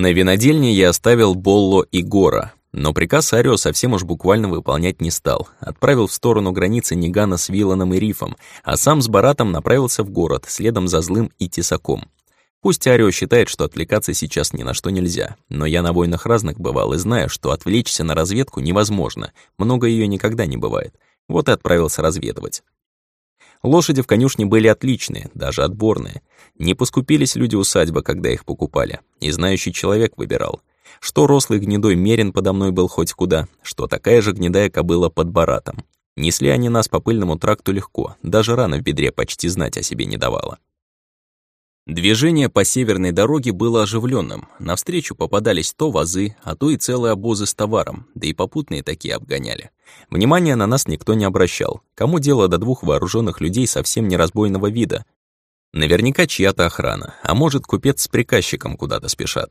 На винодельне я оставил Болло и Гора, но приказ Арио совсем уж буквально выполнять не стал. Отправил в сторону границы Нигана с Виланом и Рифом, а сам с Баратом направился в город, следом за Злым и Тесаком. Пусть Арио считает, что отвлекаться сейчас ни на что нельзя, но я на войнах разных бывал и знаю, что отвлечься на разведку невозможно, много ее никогда не бывает. Вот и отправился разведывать. Лошади в конюшне были отличные, даже отборные. Не поскупились люди усадьбы, когда их покупали, и знающий человек выбирал. Что рослый гнедой мерин подо мной был хоть куда, что такая же гнедая кобыла под баратом. Несли они нас по пыльному тракту легко, даже рана в бедре почти знать о себе не давала. Движение по северной дороге было оживленным. Навстречу попадались то вазы, а то и целые обозы с товаром, да и попутные такие обгоняли. Внимания на нас никто не обращал. Кому дело до двух вооруженных людей совсем неразбойного вида? Наверняка чья-то охрана, а может, купец с приказчиком куда-то спешат.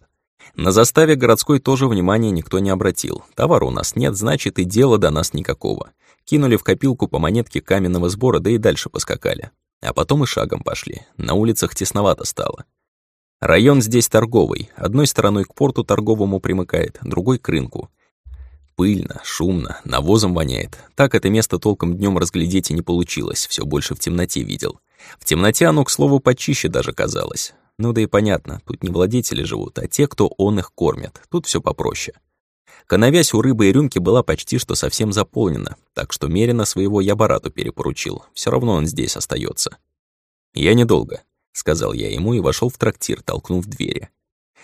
На заставе городской тоже внимания никто не обратил. Товара у нас нет, значит, и дела до нас никакого. Кинули в копилку по монетке каменного сбора, да и дальше поскакали. А потом и шагом пошли. На улицах тесновато стало. Район здесь торговый. Одной стороной к порту торговому примыкает, другой — к рынку. Пыльно, шумно, навозом воняет. Так это место толком днем разглядеть и не получилось, все больше в темноте видел. В темноте оно, к слову, почище даже казалось. Ну да и понятно, тут не владетели живут, а те, кто он их кормят. Тут все попроще. Коновязь у рыбы и рюмки была почти что совсем заполнена, так что Мерина своего я Барату перепоручил. Все равно он здесь остается. «Я недолго», — сказал я ему и вошел в трактир, толкнув двери.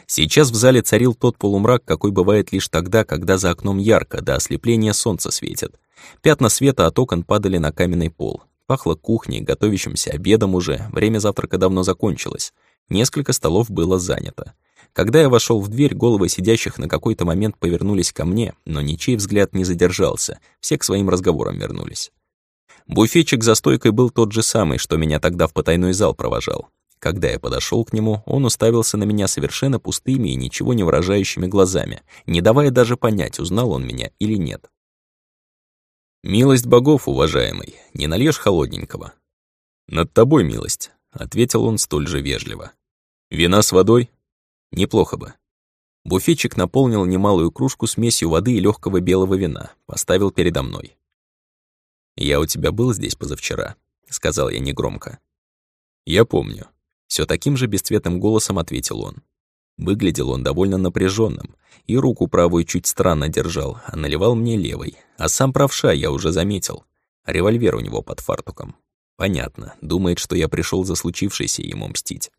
Сейчас в зале царил тот полумрак, какой бывает лишь тогда, когда за окном ярко, до ослепления солнца светит. Пятна света от окон падали на каменный пол. Пахло кухней, готовящимся обедом уже, время завтрака давно закончилось. Несколько столов было занято. Когда я вошел в дверь, головы сидящих на какой-то момент повернулись ко мне, но ничей взгляд не задержался, все к своим разговорам вернулись. Буфетчик за стойкой был тот же самый, что меня тогда в потайной зал провожал. Когда я подошел к нему, он уставился на меня совершенно пустыми и ничего не выражающими глазами, не давая даже понять, узнал он меня или нет. «Милость богов, уважаемый, не нальешь холодненького?» «Над тобой милость», ответил он столь же вежливо. «Вина с водой? Неплохо бы». Буфетчик наполнил немалую кружку смесью воды и легкого белого вина, поставил передо мной. «Я у тебя был здесь позавчера», — сказал я негромко. «Я помню». Все таким же бесцветным голосом ответил он. Выглядел он довольно напряженным, и руку правую чуть странно держал, а наливал мне левой. А сам правша я уже заметил. Револьвер у него под фартуком. Понятно, думает, что я пришел за случившееся ему мстить.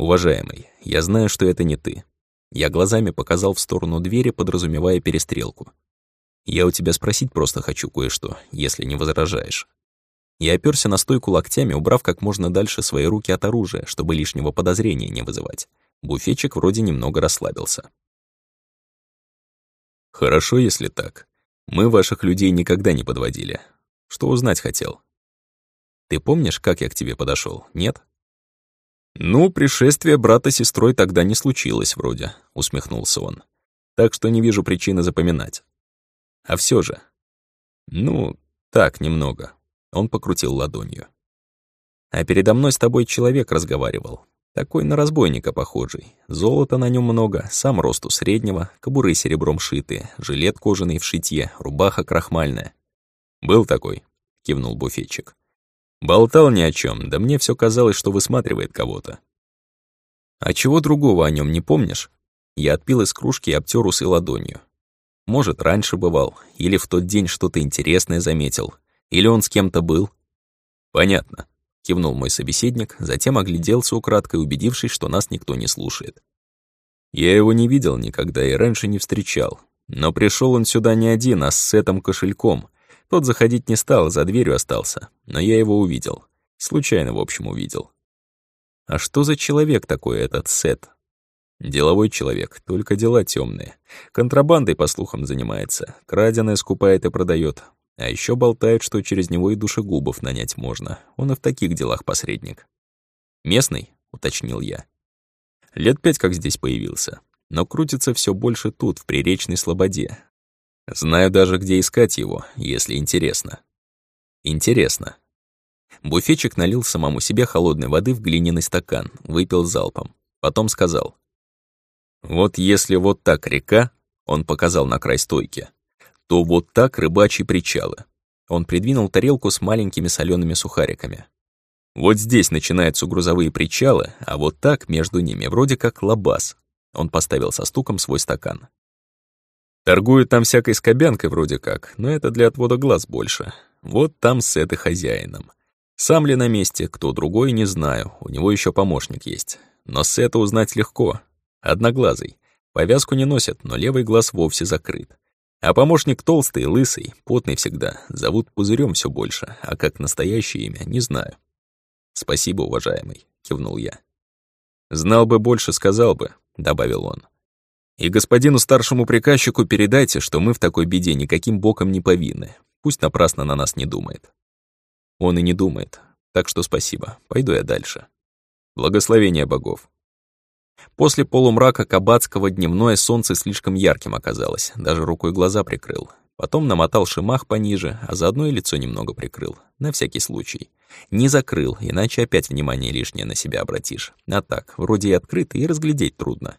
Уважаемый, я знаю, что это не ты. Я глазами показал в сторону двери, подразумевая перестрелку. Я у тебя спросить просто хочу кое-что, если не возражаешь. Я оперся на стойку локтями, убрав как можно дальше свои руки от оружия, чтобы лишнего подозрения не вызывать. Буфетчик вроде немного расслабился. «Хорошо, если так. Мы ваших людей никогда не подводили. Что узнать хотел?» Ты помнишь, как я к тебе подошел? нет?» «Ну, пришествие брата с сестрой тогда не случилось вроде», — усмехнулся он. «Так что не вижу причины запоминать. А все же...» «Ну, так, немного». Он покрутил ладонью. «А передо мной с тобой человек разговаривал. Такой на разбойника похожий. Золота на нем много, сам росту среднего, кобуры серебром шитые, жилет кожаный в шитье, рубаха крахмальная». «Был такой», — кивнул буфетчик. Болтал ни о чем, да мне все казалось, что высматривает кого-то. А чего другого о нем не помнишь? Я отпил из кружки и обтер усы ладонью. Может, раньше бывал, или в тот день что-то интересное заметил, или он с кем-то был. Понятно, кивнул мой собеседник, затем огляделся украдкой, убедившись, что нас никто не слушает. Я его не видел никогда и раньше не встречал, но пришел он сюда не один, а с этим кошельком — тот заходить не стал, за дверью остался, но я его увидел. Случайно, в общем, увидел. А что за человек такой этот Сет? Деловой человек, только дела темные. Контрабандой, по слухам, занимается, краденое скупает и продает. А еще болтают, что через него и душегубов нанять можно. Он и в таких делах посредник. «Местный?» — уточнил я. Лет пять как здесь появился, но крутится все больше тут, в Приречной Слободе, Знаю даже, где искать его, если интересно. Интересно. Буфетчик налил самому себе холодной воды в глиняный стакан, выпил залпом. Потом сказал. Вот если вот так река, он показал на край стойки, то вот так рыбачьи причалы. Он придвинул тарелку с маленькими солеными сухариками. Вот здесь начинаются грузовые причалы, а вот так между ними вроде как лабаз. Он поставил со стуком свой стакан. Торгуют там всякой скобянкой вроде как, но это для отвода глаз больше. Вот там с этой хозяином. Сам ли на месте, кто другой, не знаю, у него еще помощник есть. Но с это узнать легко. Одноглазый. Повязку не носят, но левый глаз вовсе закрыт. А помощник толстый, лысый, потный всегда. Зовут Пузырем все больше, а как настоящее имя, не знаю. «Спасибо, уважаемый», — кивнул я. «Знал бы больше, сказал бы», — добавил он. «И господину старшему приказчику передайте, что мы в такой беде никаким боком не повинны. Пусть напрасно на нас не думает». Он и не думает, так что спасибо, пойду я дальше. Благословение богов. После полумрака Кабацкого дневное солнце слишком ярким оказалось, даже рукой глаза прикрыл. Потом намотал шимах пониже, а заодно и лицо немного прикрыл, на всякий случай. Не закрыл, иначе опять внимание лишнее на себя обратишь. А так, вроде и открыто, и разглядеть трудно.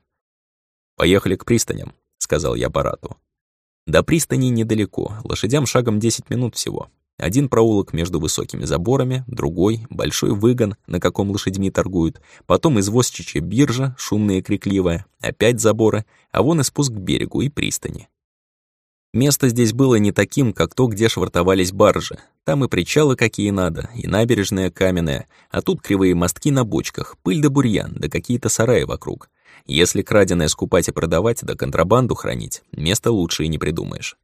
«Поехали к пристаням», — сказал я Барату. До пристани недалеко, лошадям шагом 10 минут всего. Один проулок между высокими заборами, другой — большой выгон, на каком лошадьми торгуют, потом извозчичья биржа, шумная и крикливая, опять заборы, а вон и спуск к берегу и пристани. Место здесь было не таким, как то, где швартовались баржи. Там и причалы какие надо, и набережная каменная, а тут кривые мостки на бочках, пыль да бурьян, да какие-то сараи вокруг. Если краденое скупать и продавать, да контрабанду хранить, место лучше и не придумаешь.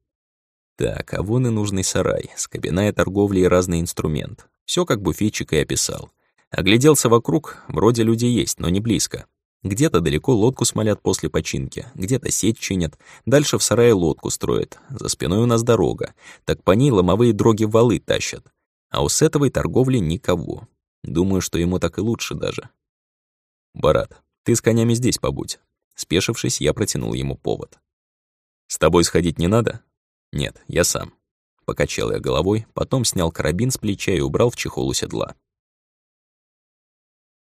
Так, а вон и нужный сарай, скобяная торговля и разный инструмент. Все как буфетчик и описал. Огляделся вокруг, вроде люди есть, но не близко. Где-то далеко лодку смолят после починки, где-то сеть чинят, дальше в сарае лодку строят, за спиной у нас дорога, так по ней ломовые дроги валы тащат. А у сетовой торговли никого. Думаю, что ему так и лучше даже. «Барат, ты с конями здесь побудь». Спешившись, я протянул ему повод. «С тобой сходить не надо?» «Нет, я сам». Покачал я головой, потом снял карабин с плеча и убрал в чехол у седла.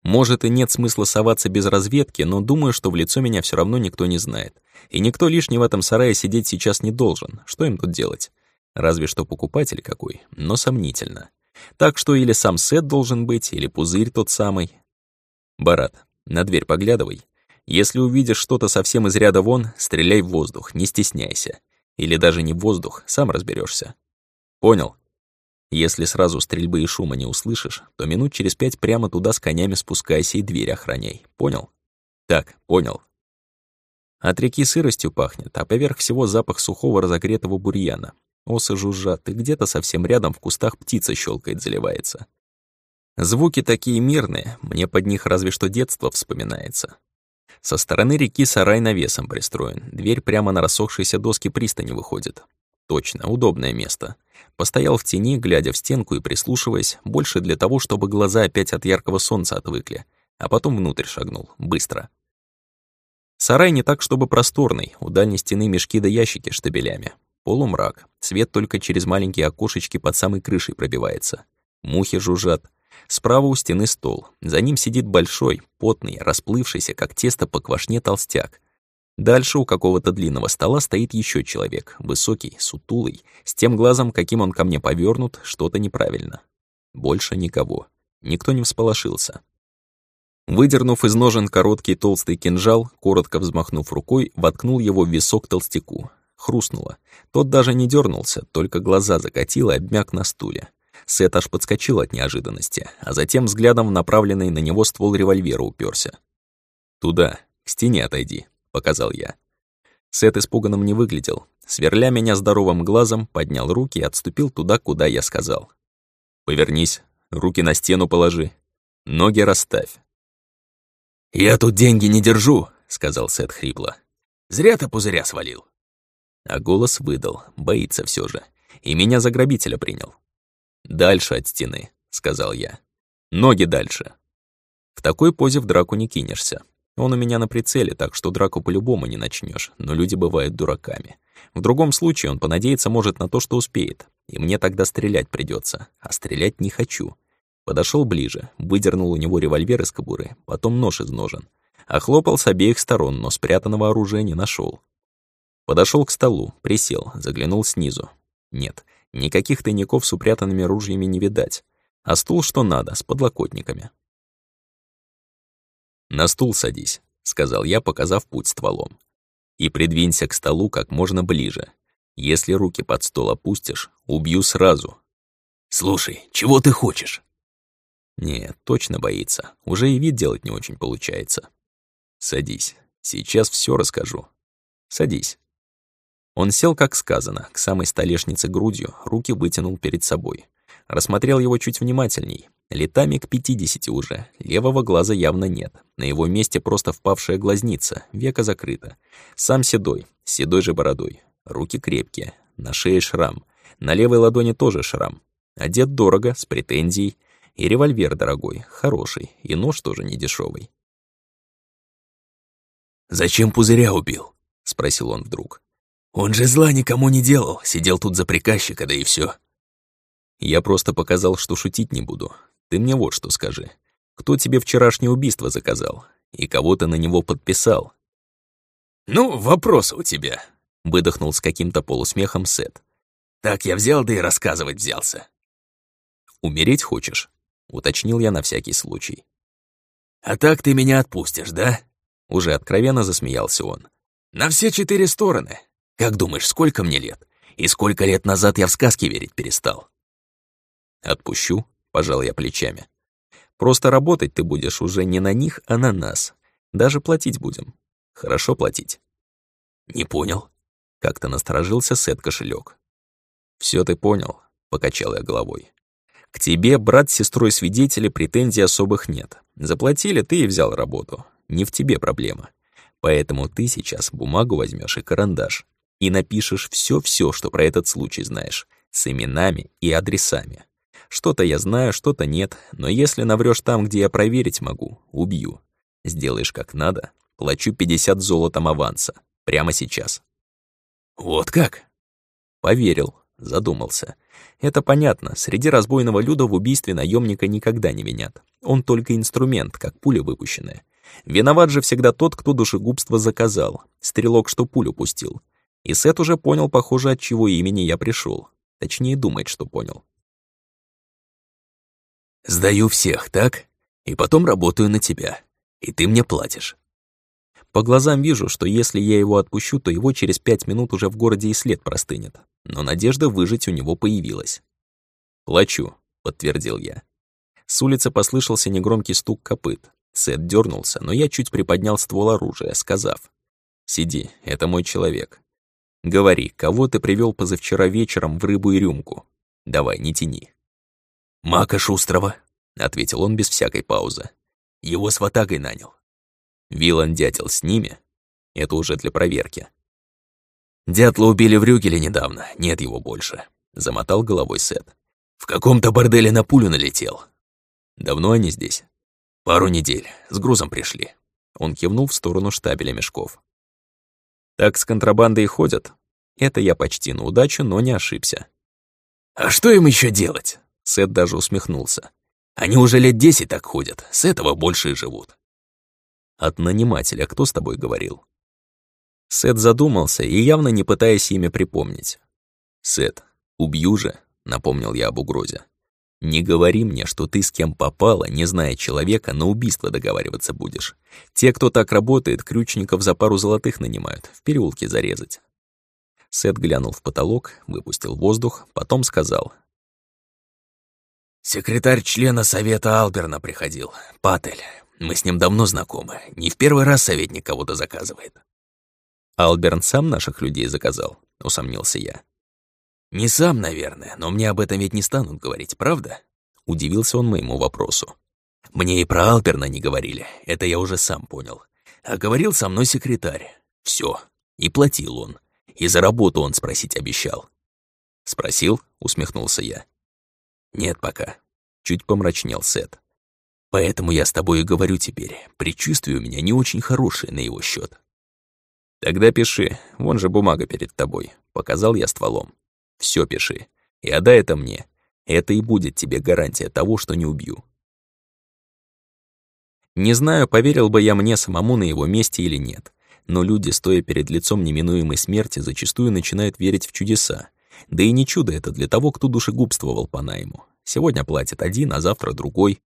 Может, и нет смысла соваться без разведки, но думаю, что в лицо меня все равно никто не знает. И никто лишний в этом сарае сидеть сейчас не должен. Что им тут делать? Разве что покупатель какой, но сомнительно. Так что или сам Сет должен быть, или пузырь тот самый. Барат, на дверь поглядывай. Если увидишь что-то совсем из ряда вон, стреляй в воздух, не стесняйся. Или даже не в воздух, сам разберешься. Понял? Если сразу стрельбы и шума не услышишь, то минут через пять прямо туда с конями спускайся и дверь охраняй. Понял? Так, понял. От реки сыростью пахнет, а поверх всего запах сухого разогретого бурьяна. Осы жужжат, и где-то совсем рядом в кустах птица щелкает, заливается. Звуки такие мирные, мне под них разве что детство вспоминается. Со стороны реки сарай навесом пристроен, дверь прямо на рассохшиеся доски пристани выходит. Точно, удобное место. Постоял в тени, глядя в стенку и прислушиваясь, больше для того, чтобы глаза опять от яркого солнца отвыкли, а потом внутрь шагнул, быстро. Сарай не так, чтобы просторный, у дальней стены мешки да ящики штабелями. Полумрак, свет только через маленькие окошечки под самой крышей пробивается. Мухи жужжат, Справа у стены стол. За ним сидит большой, потный, расплывшийся, как тесто по квашне толстяк. Дальше у какого-то длинного стола стоит еще человек, высокий, сутулый, с тем глазом, каким он ко мне повернут, что-то неправильно. Больше никого. Никто не всполошился. Выдернув из ножен короткий толстый кинжал, коротко взмахнув рукой, воткнул его в висок толстяку. Хрустнуло. Тот даже не дернулся, только глаза закатил и обмяк на стуле. Сет аж подскочил от неожиданности, а затем взглядом направленный на него ствол револьвера уперся. «Туда, к стене отойди», — показал я. Сет испуганным не выглядел. Сверля меня здоровым глазом, поднял руки и отступил туда, куда я сказал. «Повернись, руки на стену положи, ноги расставь». «Я тут деньги не держу», — сказал Сет хрипло. «Зря ты пузыря свалил». А голос выдал, боится все же, и меня за грабителя принял. «Дальше от стены», — сказал я. «Ноги дальше». В такой позе в драку не кинешься. Он у меня на прицеле, так что драку по-любому не начнешь, но люди бывают дураками. В другом случае он понадеяться может на то, что успеет, и мне тогда стрелять придется, а стрелять не хочу. Подошел ближе, выдернул у него револьвер из кобуры, потом нож из ножен. Охлопал с обеих сторон, но спрятанного оружия не нашел. Подошел к столу, присел, заглянул снизу. Нет, никаких тайников с упрятанными ружьями не видать. А стул что надо, с подлокотниками. «На стул садись», — сказал я, показав путь стволом. «И придвинься к столу как можно ближе. Если руки под стол опустишь, убью сразу». «Слушай, чего ты хочешь?» «Нет, точно боится. Уже и вид делать не очень получается». «Садись. Сейчас все расскажу. Садись». Он сел, как сказано, к самой столешнице грудью, руки вытянул перед собой. Рассмотрел его чуть внимательней. Летами к пятидесяти уже, левого глаза явно нет. На его месте просто впавшая глазница, века закрыто. Сам седой, седой же бородой. Руки крепкие, на шее шрам. На левой ладони тоже шрам. Одет дорого, с претензией. И револьвер дорогой, хороший, и нож тоже не дешевый. «Зачем пузыря убил?» — спросил он вдруг. «Он же зла никому не делал, сидел тут за приказчика, да и все. Я просто показал, что шутить не буду. Ты мне вот что скажи. Кто тебе вчерашнее убийство заказал? И кого ты на него подписал?» «Ну, вопрос у тебя», — выдохнул с каким-то полусмехом Сет. «Так я взял, да и рассказывать взялся». «Умереть хочешь?» — уточнил я на всякий случай. «А так ты меня отпустишь, да?» Уже откровенно засмеялся он. «На все четыре стороны. Как думаешь, сколько мне лет? И сколько лет назад я в сказки верить перестал?» «Отпущу», — пожал я плечами. «Просто работать ты будешь уже не на них, а на нас. Даже платить будем. Хорошо платить». «Не понял». Как-то насторожился Сет кошелек. «Всё ты понял», — покачал я головой. «К тебе, брат с сестрой свидетели, претензий особых нет. Заплатили, ты и взял работу. Не в тебе проблема. Поэтому ты сейчас бумагу возьмешь и карандаш и напишешь все-все, что про этот случай знаешь, с именами и адресами. Что-то я знаю, что-то нет, но если наврёшь там, где я проверить могу, убью. Сделаешь как надо, плачу 50 золотом аванса. Прямо сейчас. Вот как? Поверил, задумался. Это понятно, среди разбойного люда в убийстве наемника никогда не винят. Он только инструмент, как пуля выпущенная. Виноват же всегда тот, кто душегубство заказал, стрелок, что пулю пустил. И Сет уже понял, похоже, от чего имени я пришел. Точнее, думает, что понял. Сдаю всех, так? И потом работаю на тебя. И ты мне платишь. По глазам вижу, что если я его отпущу, то его через пять минут уже в городе и след простынет. Но надежда выжить у него появилась. «Плачу», — подтвердил я. С улицы послышался негромкий стук копыт. Сет дернулся, но я чуть приподнял ствол оружия, сказав. «Сиди, это мой человек. Говори, кого ты привел позавчера вечером в рыбу и рюмку? Давай, не тяни». «Мака Шустрова», — ответил он без всякой паузы. «Его с ватагой нанял». «Вилан дятел с ними?» Это уже для проверки. «Дятла убили в Рюгеле недавно, нет его больше», — замотал головой Сет. «В каком-то борделе на пулю налетел». «Давно они здесь?» «Пару недель. С грузом пришли». Он кивнул в сторону штабеля мешков. «Так с контрабандой ходят?» Это я почти на удачу, но не ошибся. «А что им еще делать?» Сет даже усмехнулся. «Они уже лет десять так ходят, с этого больше и живут». «От нанимателя кто с тобой говорил?» Сет задумался и явно не пытаясь имя припомнить. «Сет, убью же», — напомнил я об угрозе. «Не говори мне, что ты с кем попала, не зная человека, на убийство договариваться будешь. Те, кто так работает, крючников за пару золотых нанимают, в переулке зарезать». Сет глянул в потолок, выпустил воздух, потом сказал, Секретарь члена совета Алберна приходил, Патель. Мы с ним давно знакомы. Не в первый раз советник кого-то заказывает. Алберн сам наших людей заказал, усомнился я. Не сам, наверное, но мне об этом ведь не станут говорить, правда? Удивился он моему вопросу. Мне и про Алберна не говорили, это я уже сам понял. А говорил со мной секретарь. Все. И платил он. И за работу он спросить обещал. Спросил, усмехнулся я. «Нет пока», — чуть помрачнел Сет. «Поэтому я с тобой и говорю теперь. Предчувствие у меня не очень хорошее на его счет. «Тогда пиши, вон же бумага перед тобой», — показал я стволом. Все пиши. И отдай это мне. Это и будет тебе гарантия того, что не убью». Не знаю, поверил бы я мне самому на его месте или нет. Но люди, стоя перед лицом неминуемой смерти, зачастую начинают верить в чудеса. Да и не чудо это для того, кто душегубствовал по найму. Сегодня платит один, а завтра другой.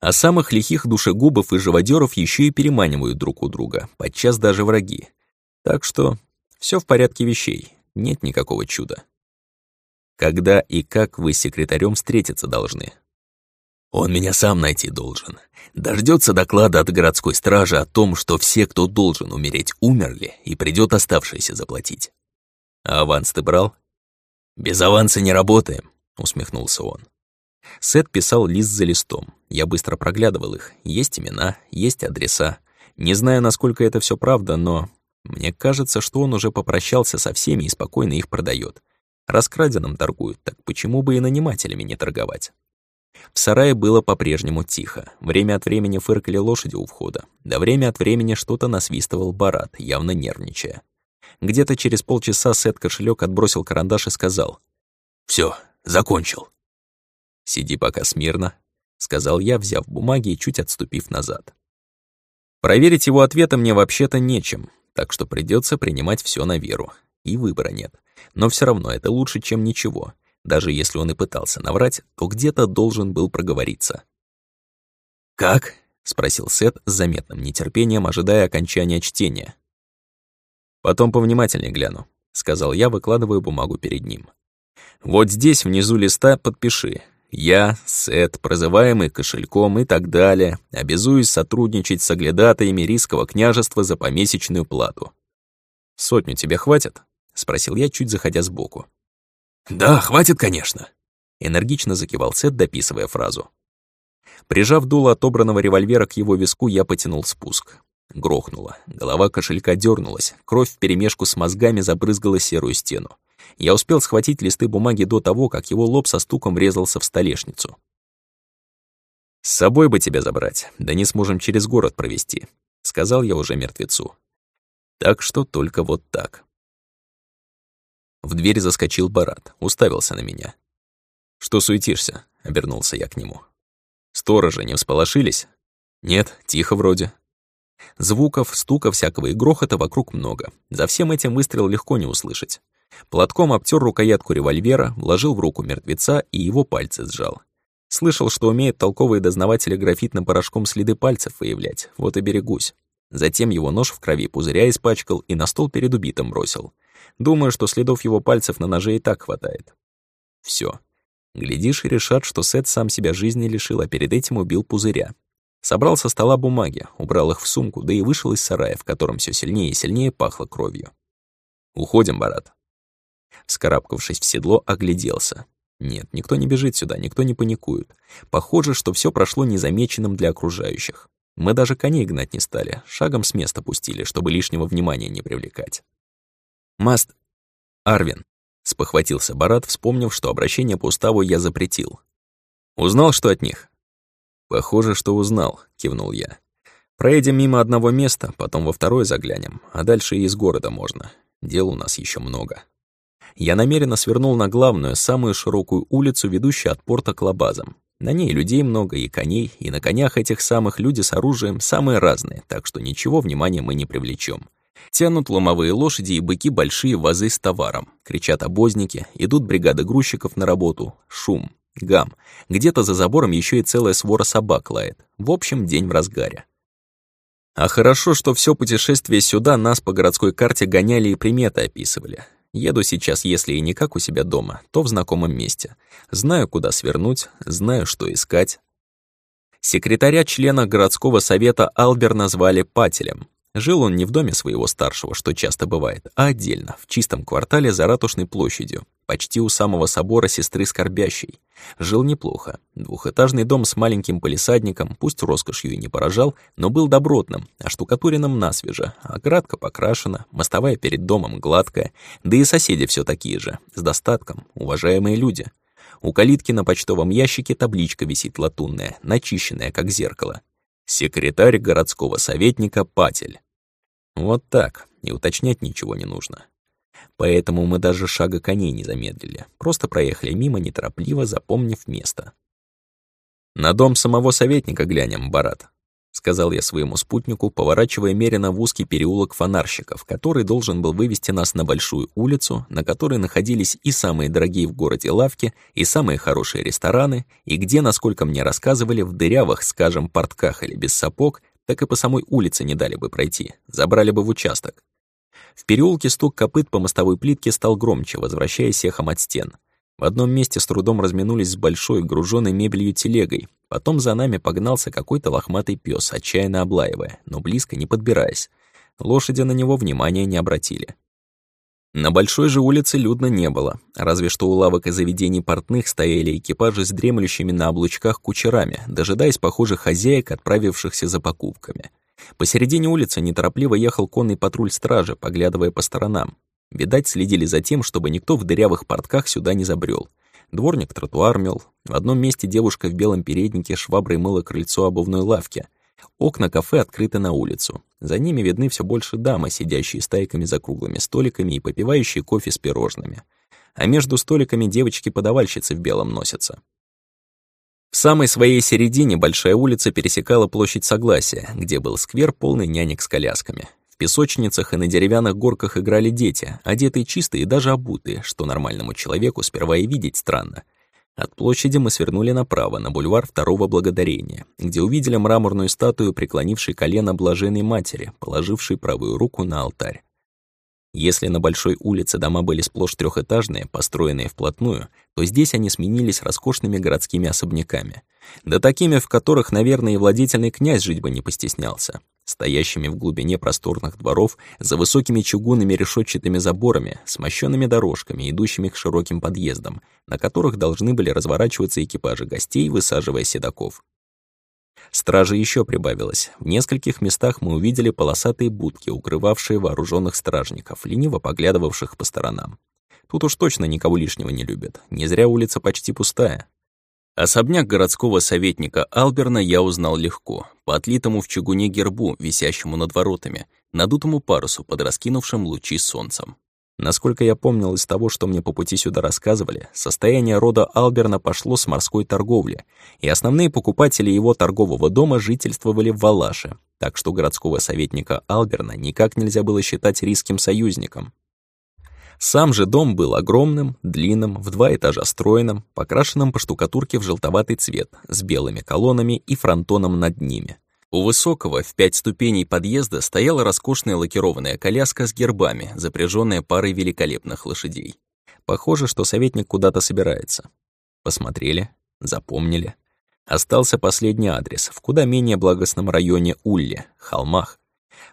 А самых лихих душегубов и живодеров еще и переманивают друг у друга, подчас даже враги. Так что все в порядке вещей, нет никакого чуда. Когда и как вы с секретарем встретиться должны? Он меня сам найти должен. Дождется доклада от городской стражи о том, что все, кто должен умереть, умерли, и придет оставшиеся заплатить. А аванс ты брал? Без аванса не работаем, усмехнулся он. Сет писал лист за листом. Я быстро проглядывал их. Есть имена, есть адреса. Не знаю, насколько это все правда, но мне кажется, что он уже попрощался со всеми и спокойно их продает. Раскраденным торгуют, так почему бы и нанимателями не торговать? В сарае было по-прежнему тихо. Время от времени фыркали лошади у входа. Да время от времени что-то насвистывал Барат, явно нервничая. Где-то через полчаса Сет кошелек отбросил карандаш и сказал. «Всё, закончил». «Сиди пока смирно», — сказал я, взяв бумаги и чуть отступив назад. Проверить его ответы мне вообще-то нечем, так что придется принимать все на веру. И выбора нет. Но все равно это лучше, чем ничего. Даже если он и пытался наврать, то где-то должен был проговориться. «Как?» — спросил Сет с заметным нетерпением, ожидая окончания чтения. «Потом повнимательнее гляну», — сказал я, выкладывая бумагу перед ним. «Вот здесь, внизу листа, подпиши. Я, Сет, прозываемый кошельком и так далее, обязуюсь сотрудничать с оглядатаями Рисского княжества за помесячную плату. Сотню тебе хватит?» — спросил я, чуть заходя сбоку. «Да, хватит, конечно», — энергично закивал Сет, дописывая фразу. Прижав дуло отобранного револьвера к его виску, я потянул спуск. Грохнуло. Голова кошелька дернулась, кровь вперемешку с мозгами забрызгала серую стену. Я успел схватить листы бумаги до того, как его лоб со стуком врезался в столешницу. «С собой бы тебя забрать, да не сможем через город провести», — сказал я уже мертвецу. «Так что только вот так». В дверь заскочил Барат, уставился на меня. «Что суетишься?» — обернулся я к нему. «Сторожи не всполошились?» «Нет, тихо вроде». Звуков, стука всякого и грохота вокруг много. За всем этим выстрел легко не услышать. Платком обтер рукоятку револьвера, вложил в руку мертвеца и его пальцы сжал. Слышал, что умеет толковые дознаватели графитным порошком следы пальцев выявлять, вот и берегусь. Затем его нож в крови пузыря испачкал и на стол перед убитым бросил. Думаю, что следов его пальцев на ноже и так хватает. Все. Глядишь и решат, что Сет сам себя жизни лишил, а перед этим убил пузыря. Собрал со стола бумаги, убрал их в сумку, да и вышел из сарая, в котором все сильнее и сильнее пахло кровью. «Уходим, Барат». Скарабкавшись в седло, огляделся. Нет, никто не бежит сюда, никто не паникует. Похоже, что все прошло незамеченным для окружающих. Мы даже коней гнать не стали, шагом с места пустили, чтобы лишнего внимания не привлекать. «Маст... Арвин», — спохватился Барат, вспомнив, что обращение по уставу я запретил. «Узнал, что от них?» «Похоже, что узнал», — кивнул я. «Проедем мимо одного места, потом во второе заглянем, а дальше и из города можно. Дел у нас еще много». Я намеренно свернул на главную, самую широкую улицу, ведущую от порта к лабазам. На ней людей много и коней, и на конях этих самых люди с оружием самые разные, так что ничего внимания мы не привлечем. Тянут ломовые лошади и быки большие вазы с товаром. Кричат обозники, идут бригады грузчиков на работу. Шум, гам. Где-то за забором еще и целая свора собак лает. В общем, день в разгаре. А хорошо, что все путешествие сюда нас по городской карте гоняли и приметы описывали. Еду сейчас, если и не как у себя дома, то в знакомом месте. Знаю, куда свернуть, знаю, что искать. Секретаря члена городского совета Албер назвали Пателем. Жил он не в доме своего старшего, что часто бывает, а отдельно, в чистом квартале за Ратушной площадью, почти у самого собора сестры Скорбящей. Жил неплохо. Двухэтажный дом с маленьким полисадником, пусть роскошью и не поражал, но был добротным, оштукатуренным насвеже, оградка покрашена, мостовая перед домом гладкая, да и соседи все такие же, с достатком, уважаемые люди. У калитки на почтовом ящике табличка висит латунная, начищенная, как зеркало. Секретарь городского советника Патель. Вот так, и уточнять ничего не нужно. Поэтому мы даже шага коней не замедлили, просто проехали мимо, неторопливо запомнив место. «На дом самого советника глянем, Барат», сказал я своему спутнику, поворачивая меренно в узкий переулок фонарщиков, который должен был вывести нас на большую улицу, на которой находились и самые дорогие в городе лавки, и самые хорошие рестораны, и где, насколько мне рассказывали, в дырявых, скажем, портках или без сапог, так и по самой улице не дали бы пройти, забрали бы в участок. В переулке стук копыт по мостовой плитке стал громче, возвращаясь эхом от стен. В одном месте с трудом разминулись с большой, груженной мебелью телегой. Потом за нами погнался какой-то лохматый пес, отчаянно облаивая, но близко не подбираясь. Лошади на него внимания не обратили. На большой же улице людно не было, разве что у лавок и заведений портных стояли экипажи с дремлющими на облучках кучерами, дожидаясь похожих хозяек, отправившихся за покупками. Посередине улицы неторопливо ехал конный патруль стражи, поглядывая по сторонам. Видать, следили за тем, чтобы никто в дырявых портках сюда не забрел. Дворник тротуар мел. В одном месте девушка в белом переднике шваброй мыла крыльцо обувной лавки. Окна кафе открыты на улицу. За ними видны все больше дамы, сидящие стайками за круглыми столиками и попивающие кофе с пирожными. А между столиками девочки-подавальщицы в белом носятся. В самой своей середине большая улица пересекала площадь Согласия, где был сквер, полный нянек с колясками. В песочницах и на деревянных горках играли дети, одетые чистые и даже обутые, что нормальному человеку сперва и видеть странно. От площади мы свернули направо, на бульвар Второго Благодарения, где увидели мраморную статую, преклонившей колено блаженной матери, положившей правую руку на алтарь. Если на большой улице дома были сплошь трехэтажные, построенные вплотную, то здесь они сменились роскошными городскими особняками. Да такими, в которых, наверное, и владетельный князь жить бы не постеснялся стоящими в глубине просторных дворов, за высокими чугунными решетчатыми заборами, с мощёными дорожками, идущими к широким подъездам, на которых должны были разворачиваться экипажи гостей, высаживая седаков. Стражи еще прибавилось. В нескольких местах мы увидели полосатые будки, укрывавшие вооруженных стражников, лениво поглядывавших по сторонам. Тут уж точно никого лишнего не любят. Не зря улица почти пустая. Особняк городского советника Алберна я узнал легко, по отлитому в чугуне гербу, висящему над воротами, надутому парусу под раскинувшим лучи солнцем. Насколько я помнил из того, что мне по пути сюда рассказывали, состояние рода Алберна пошло с морской торговли, и основные покупатели его торгового дома жительствовали в Валаше, так что городского советника Алберна никак нельзя было считать риским союзником. Сам же дом был огромным, длинным, в два этажа стройным, покрашенным по штукатурке в желтоватый цвет, с белыми колоннами и фронтоном над ними. У высокого в пять ступеней подъезда стояла роскошная лакированная коляска с гербами, запряженная парой великолепных лошадей. Похоже, что советник куда-то собирается. Посмотрели, запомнили. Остался последний адрес, в куда менее благостном районе Улле, Холмах.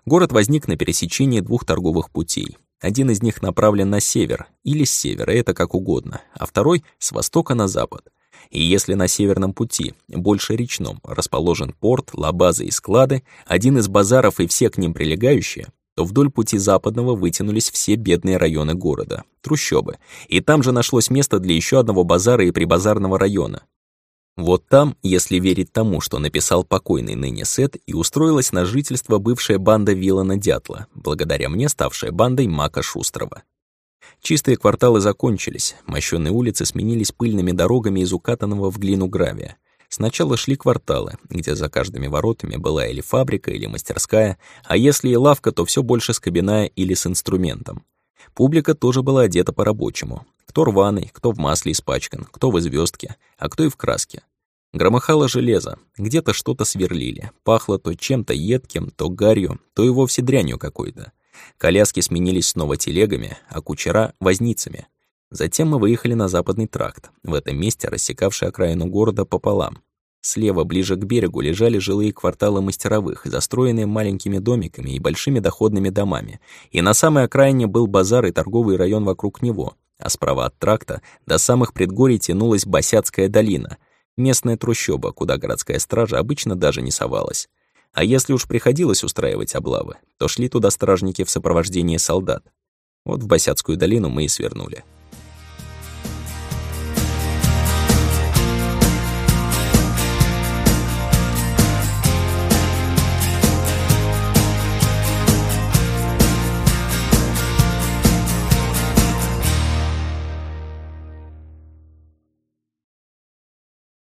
Город возник на пересечении двух торговых путей, один из них направлен на север или с севера, это как угодно, а второй — с востока на запад. И если на северном пути, больше речном, расположен порт, лабазы и склады, один из базаров и все к ним прилегающие, то вдоль пути западного вытянулись все бедные районы города, трущобы, и там же нашлось место для еще одного базара и прибазарного района, вот там, если верить тому, что написал покойный ныне Сет, и устроилась на жительство бывшая банда Вилана Дятла, благодаря мне ставшая бандой Мака Шустрова. Чистые кварталы закончились, мощёные улицы сменились пыльными дорогами из укатанного в глину гравия. Сначала шли кварталы, где за каждыми воротами была или фабрика, или мастерская, а если и лавка, то все больше скобяная или с инструментом. Публика тоже была одета по-рабочему. Кто рваный, кто в масле испачкан, кто в звездке, а кто и в краске. Громыхало железо, где-то что-то сверлили, пахло то чем-то едким, то гарью, то и вовсе дрянью какой-то. Коляски сменились снова телегами, а кучера — возницами. Затем мы выехали на западный тракт, в этом месте рассекавший окраину города пополам. Слева, ближе к берегу, лежали жилые кварталы мастеровых, застроенные маленькими домиками и большими доходными домами. И на самой окраине был базар и торговый район вокруг него, а справа от тракта до самых предгорий тянулась Босяцкая долина, местная трущоба, куда городская стража обычно даже не совалась. А если уж приходилось устраивать облавы, то шли туда стражники в сопровождении солдат. Вот в Босяцкую долину мы и свернули.